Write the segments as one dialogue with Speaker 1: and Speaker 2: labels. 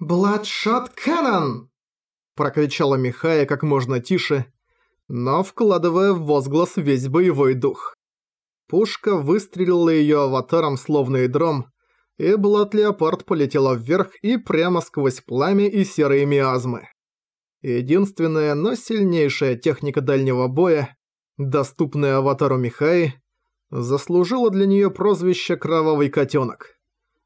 Speaker 1: «Бладшот Кэннон!» Прокричала Михая как можно тише, но вкладывая в возглас весь боевой дух. Пушка выстрелила её аватаром словно ядром, и Блад Леопард полетела вверх и прямо сквозь пламя и серые миазмы. Единственная, но сильнейшая техника дальнего боя, доступная аватару Михаи, заслужила для неё прозвище «Кровавый котёнок».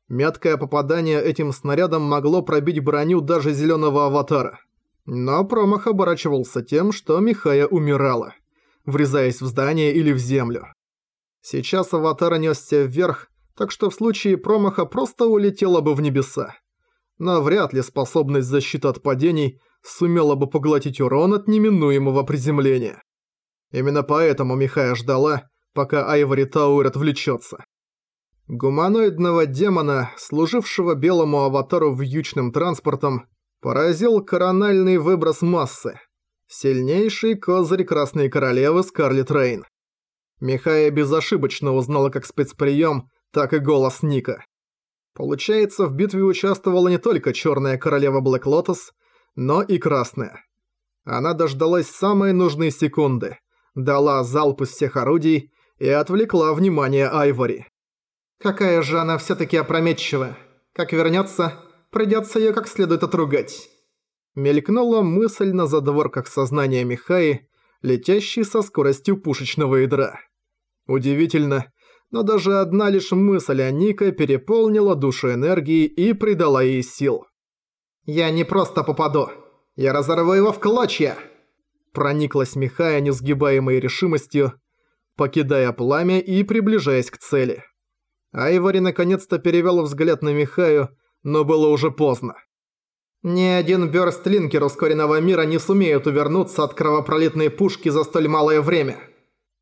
Speaker 1: Меткое попадание этим снарядом могло пробить броню даже зелёного аватара. Но промах оборачивался тем, что Михая умирала, врезаясь в здание или в землю. Сейчас аватар несся вверх, так что в случае промаха просто улетела бы в небеса. Но вряд ли способность защиты от падений сумела бы поглотить урон от неминуемого приземления. Именно поэтому Михая ждала, пока Айвори Тауэр отвлечется. Гуманоидного демона, служившего белому аватару вьючным транспортом, поразил корональный выброс массы. Сильнейший козырь Красной Королевы Скарлет Рейн. Михая безошибочно узнала как спецприем, так и голос Ника. Получается, в битве участвовала не только Черная Королева Блэк Лотос, но и Красная. Она дождалась самой нужной секунды, дала залп из всех орудий и отвлекла внимание Айвори. Какая же она всё-таки опрометчивая. Как вернётся, придётся её как следует отругать. Мелькнула мысль на задворках сознания Михаи, летящей со скоростью пушечного ядра. Удивительно, но даже одна лишь мысль о Ника переполнила душу энергией и придала ей сил. «Я не просто попаду. Я разорву его в клочья!» Прониклась Михая несгибаемой решимостью, покидая пламя и приближаясь к цели. Айвори наконец-то перевел взгляд на Михаю, но было уже поздно. Ни один бёрстлинкер ускоренного мира не сумеет увернуться от кровопролитной пушки за столь малое время.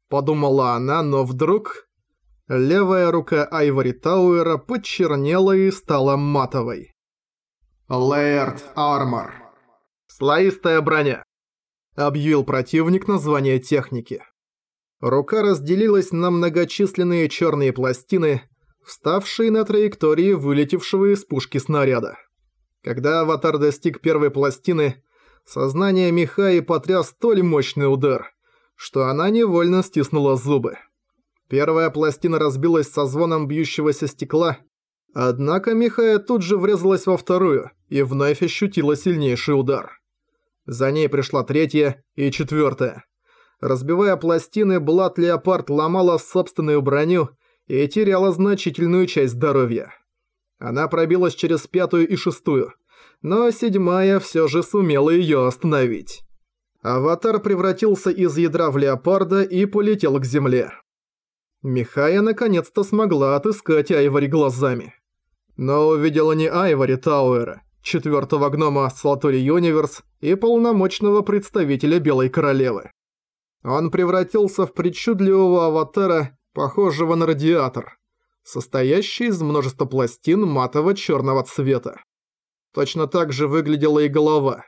Speaker 1: Подумала она, но вдруг... Левая рука Айвори Тауэра почернела и стала матовой. «Layered Armor» «Слоистая броня», — объявил противник название техники. Рука разделилась на многочисленные черные пластины, вставший на траектории вылетевшего из пушки снаряда. Когда аватар достиг первой пластины, сознание Михаи потряс столь мощный удар, что она невольно стиснула зубы. Первая пластина разбилась со звоном бьющегося стекла, однако Михая тут же врезалась во вторую и вновь ощутила сильнейший удар. За ней пришла третья и четвертая. Разбивая пластины, Блад Леопард ломала собственную броню и теряла значительную часть здоровья. Она пробилась через пятую и шестую, но седьмая все же сумела ее остановить. Аватар превратился из ядра в леопарда и полетел к земле. Михая наконец-то смогла отыскать Айвори глазами. Но увидела не Айвори Тауэра, четвертого гнома Салатори Юниверс и полномочного представителя Белой Королевы. Он превратился в причудливого аватара похожего на радиатор, состоящий из множества пластин матово-черного цвета. Точно так же выглядела и голова,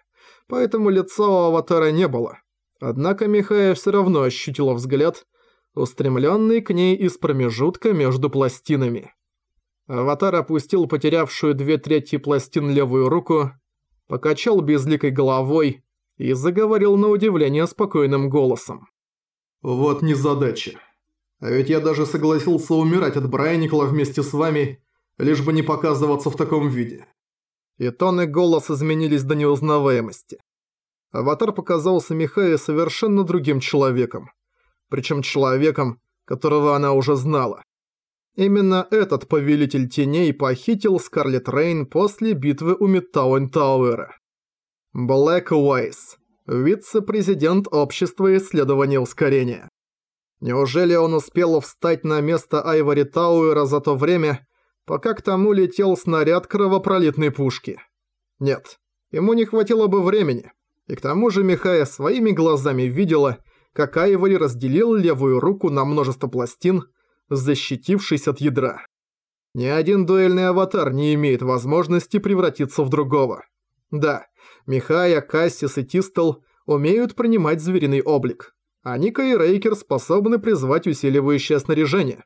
Speaker 1: поэтому лица у аватара не было. Однако Михая все равно ощутила взгляд, устремленный к ней из промежутка между пластинами. Аватар опустил потерявшую две трети пластин левую руку, покачал безликой головой и заговорил на удивление спокойным голосом. «Вот незадача. А ведь я даже согласился умирать от Брайникла вместе с вами, лишь бы не показываться в таком виде. И тон и голос изменились до неузнаваемости. Аватар показался Михае совершенно другим человеком. Причем человеком, которого она уже знала. Именно этот повелитель теней похитил Скарлет Рейн после битвы у Мидтауэн Тауэра. Блэк Уайс, вице-президент Общества исследования ускорения. Неужели он успел встать на место Айвори Тауэра за то время, пока к тому летел снаряд кровопролитной пушки? Нет, ему не хватило бы времени. И к тому же Михая своими глазами видела, как Айвори разделил левую руку на множество пластин, защитившись от ядра. Ни один дуэльный аватар не имеет возможности превратиться в другого. Да, Михая, Кассис и Тистел умеют принимать звериный облик а Ника и Рейкер способны призвать усиливающее снаряжение.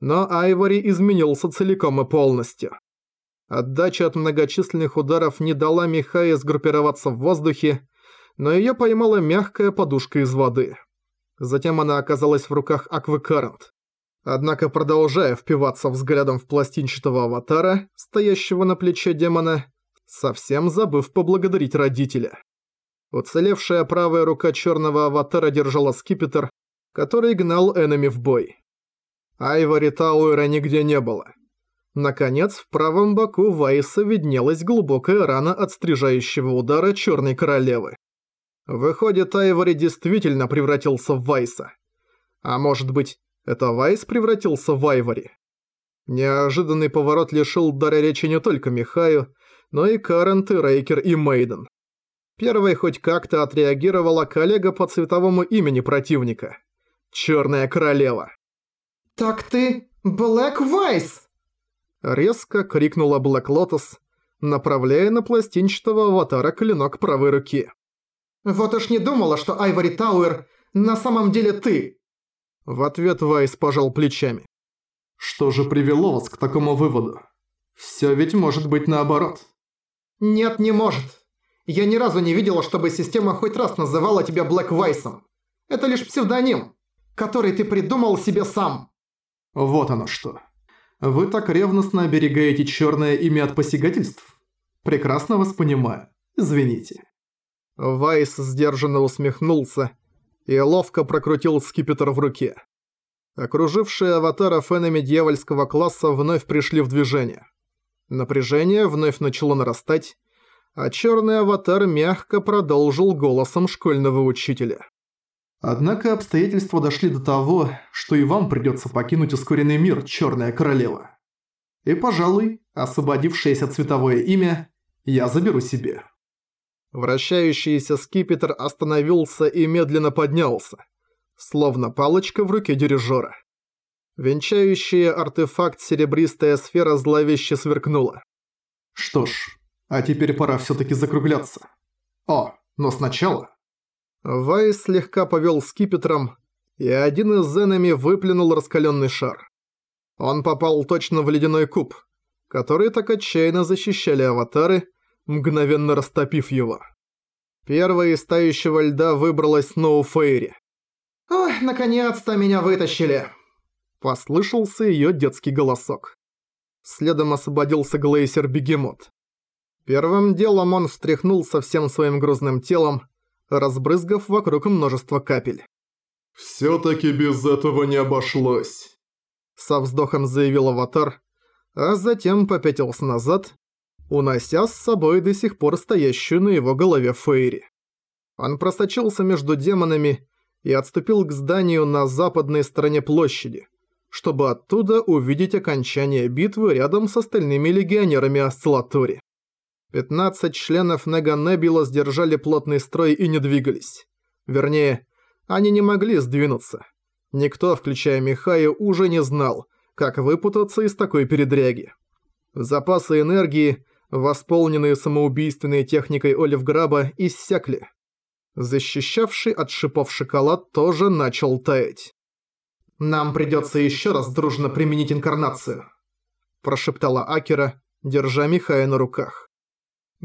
Speaker 1: Но Айвори изменился целиком и полностью. Отдача от многочисленных ударов не дала Михае сгруппироваться в воздухе, но её поймала мягкая подушка из воды. Затем она оказалась в руках Аквакарант. Однако, продолжая впиваться взглядом в пластинчатого аватара, стоящего на плече демона, совсем забыв поблагодарить родителя. Уцелевшая правая рука черного аватара держала скипетр, который гнал Эннами в бой. Айвори Тауэра нигде не было. Наконец, в правом боку Вайса виднелась глубокая рана от стрижающего удара Черной Королевы. Выходит, Айвори действительно превратился в Вайса. А может быть, это Вайс превратился в Айвори? Неожиданный поворот лишил дара речи не только Михаю, но и Карент, и Рейкер, и Мейден. Первой хоть как-то отреагировала коллега по цветовому имени противника. Черная Королева.
Speaker 2: «Так ты Блэк Вайс!»
Speaker 1: Резко крикнула Блэк Лотос, направляя на пластинчатого аватара клинок правой руки.
Speaker 2: «Вот уж не думала, что Айвори Тауэр на самом деле ты!»
Speaker 1: В ответ Вайс пожал плечами. «Что же привело вас к такому выводу? Всё ведь может быть наоборот».
Speaker 2: «Нет, не может. Я ни разу не видела, чтобы система хоть раз называла тебя Блэк Вайсом. Это лишь псевдоним, который ты придумал себе сам».
Speaker 1: «Вот оно что. Вы так ревностно оберегаете чёрное имя от посягательств? Прекрасно вас понимаю. Извините». Вайс сдержанно усмехнулся и ловко прокрутил скипетр в руке. Окружившие аватаров энеми дьявольского класса вновь пришли в движение. Напряжение вновь начало нарастать, а черный аватар мягко продолжил голосом школьного учителя. Однако обстоятельства дошли до того, что и вам придется покинуть ускоренный мир, Черная Королева. И, пожалуй, освободившееся цветовое имя я заберу себе. Вращающийся скипетр остановился и медленно поднялся, словно палочка в руке дирижера. Венчающая артефакт серебристая сфера зловеще сверкнула. Что ж, а теперь пора всё-таки закругляться. О, но сначала... Вайс слегка повёл скипетром, и один из зенами выплюнул раскалённый шар. Он попал точно в ледяной куб, который так отчаянно защищали аватары, мгновенно растопив его. Первая из тающего льда выбралась Сноу Фейри.
Speaker 2: «Ой, наконец-то меня вытащили!»
Speaker 1: Послышался её детский голосок. Следом освободился глейсер Бегемот. Первым делом он встряхнул всем своим грузным телом, разбрызгав вокруг множество капель.
Speaker 3: «Всё-таки без этого не обошлось», —
Speaker 1: со вздохом заявил Аватар, а затем попятился назад, унося с собой до сих пор стоящую на его голове Фейри. Он просочился между демонами и отступил к зданию на западной стороне площади, чтобы оттуда увидеть окончание битвы рядом с остальными легионерами Осциллатори. 15 членов Нега Небила сдержали плотный строй и не двигались. Вернее, они не могли сдвинуться. Никто, включая Михаю, уже не знал, как выпутаться из такой передряги. Запасы энергии, восполненные самоубийственной техникой Олив Граба, иссякли. Защищавший от шипов шоколад тоже начал таять.
Speaker 2: «Нам придется еще раз дружно применить инкарнацию»,
Speaker 1: прошептала Акера, держа Михая на руках.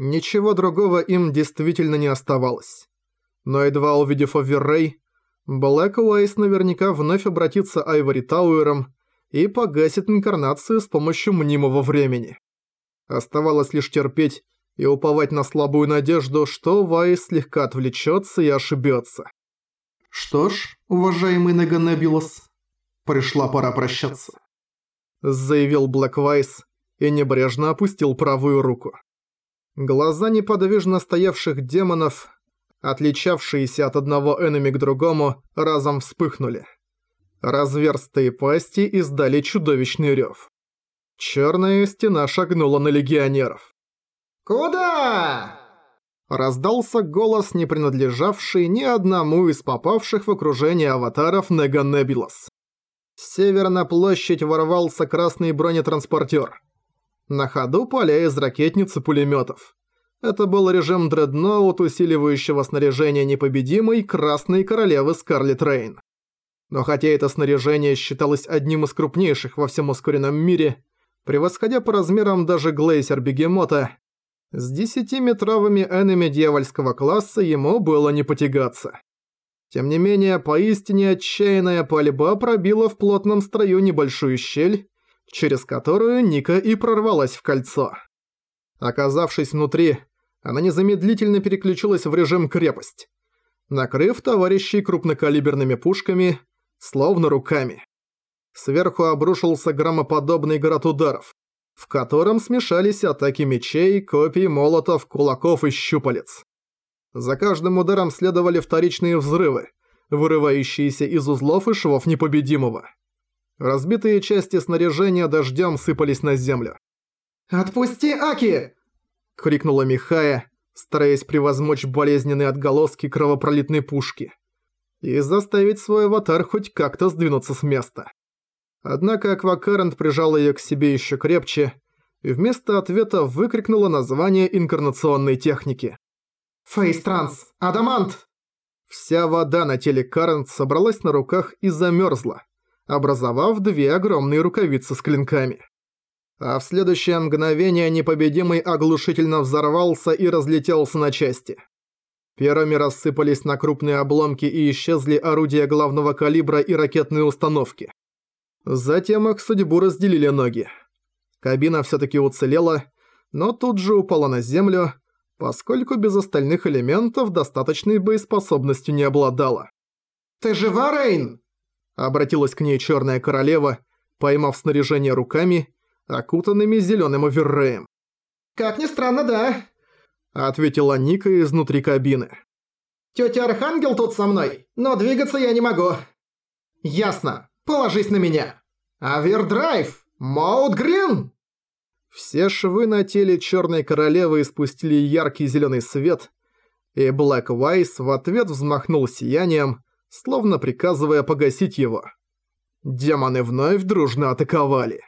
Speaker 1: Ничего другого им действительно не оставалось. Но едва увидев Оверрей, Блэк Уайс наверняка вновь обратится Айвори Тауэром и погасит инкарнацию с помощью мнимого времени. Оставалось лишь терпеть и уповать на слабую надежду, что Вайс слегка отвлечется и ошибется.
Speaker 2: «Что ж, уважаемый Неганебулос, пришла пора прощаться»,
Speaker 1: заявил Блэк Вайс и небрежно опустил правую руку. Глаза неподвижно стоявших демонов, отличавшиеся от одного энеми к другому, разом вспыхнули. Разверстые пасти издали чудовищный рев. Черная стена шагнула на легионеров.
Speaker 2: «Куда?»
Speaker 1: Раздался голос, не принадлежавший ни одному из попавших в окружение аватаров Неганебилос. С севера на площадь ворвался красный бронетранспортер. На ходу поля из ракетниц и пулеметов. Это был режим дредноут, усиливающего снаряжение непобедимой Красной Королевы Скарлет Рейн. Но хотя это снаряжение считалось одним из крупнейших во всем ускоренном мире, Превосходя по размерам даже глейсер Бегемота, с десятиметровыми энеми дьявольского класса ему было не потягаться. Тем не менее, поистине отчаянная пальба пробила в плотном строю небольшую щель, через которую Ника и прорвалась в кольцо. Оказавшись внутри, она незамедлительно переключилась в режим крепость, накрыв товарищей крупнокалиберными пушками, словно руками. Сверху обрушился громоподобный град ударов, в котором смешались атаки мечей, копий, молотов, кулаков и щупалец. За каждым ударом следовали вторичные взрывы, вырывающиеся из узлов и швов непобедимого. Разбитые части снаряжения дождем сыпались на землю.
Speaker 2: «Отпусти Аки!»
Speaker 1: — крикнула Михая, стараясь превозмочь болезненные отголоски кровопролитной пушки и заставить свой аватар хоть как-то сдвинуться с места. Однако Аквакарент прижал её к себе ещё крепче и вместо ответа выкрикнула название инкарнационной техники.
Speaker 2: «Фейстранс! Адамант!»
Speaker 1: Вся вода на теле Карент собралась на руках и замёрзла, образовав две огромные рукавицы с клинками. А в следующее мгновение непобедимый оглушительно взорвался и разлетелся на части. Первыми рассыпались на крупные обломки и исчезли орудия главного калибра и ракетные установки. Затем их судьбу разделили ноги. Кабина всё-таки уцелела, но тут же упала на землю, поскольку без остальных элементов достаточной боеспособностью не обладала.
Speaker 2: «Ты жива, Рейн?»
Speaker 1: Обратилась к ней Чёрная Королева, поймав снаряжение руками, окутанными зелёным оверреем.
Speaker 2: «Как ни странно, да», —
Speaker 1: ответила Ника изнутри кабины.
Speaker 2: «Тётя Архангел тут со мной, но двигаться я не могу». «Ясно. Положись на меня. Overdrive! Mode Green!»
Speaker 1: Все швы на теле Черной Королевы испустили яркий зеленый свет, и Блэк Вайс в ответ взмахнул сиянием, словно приказывая погасить его. Демоны вновь дружно атаковали.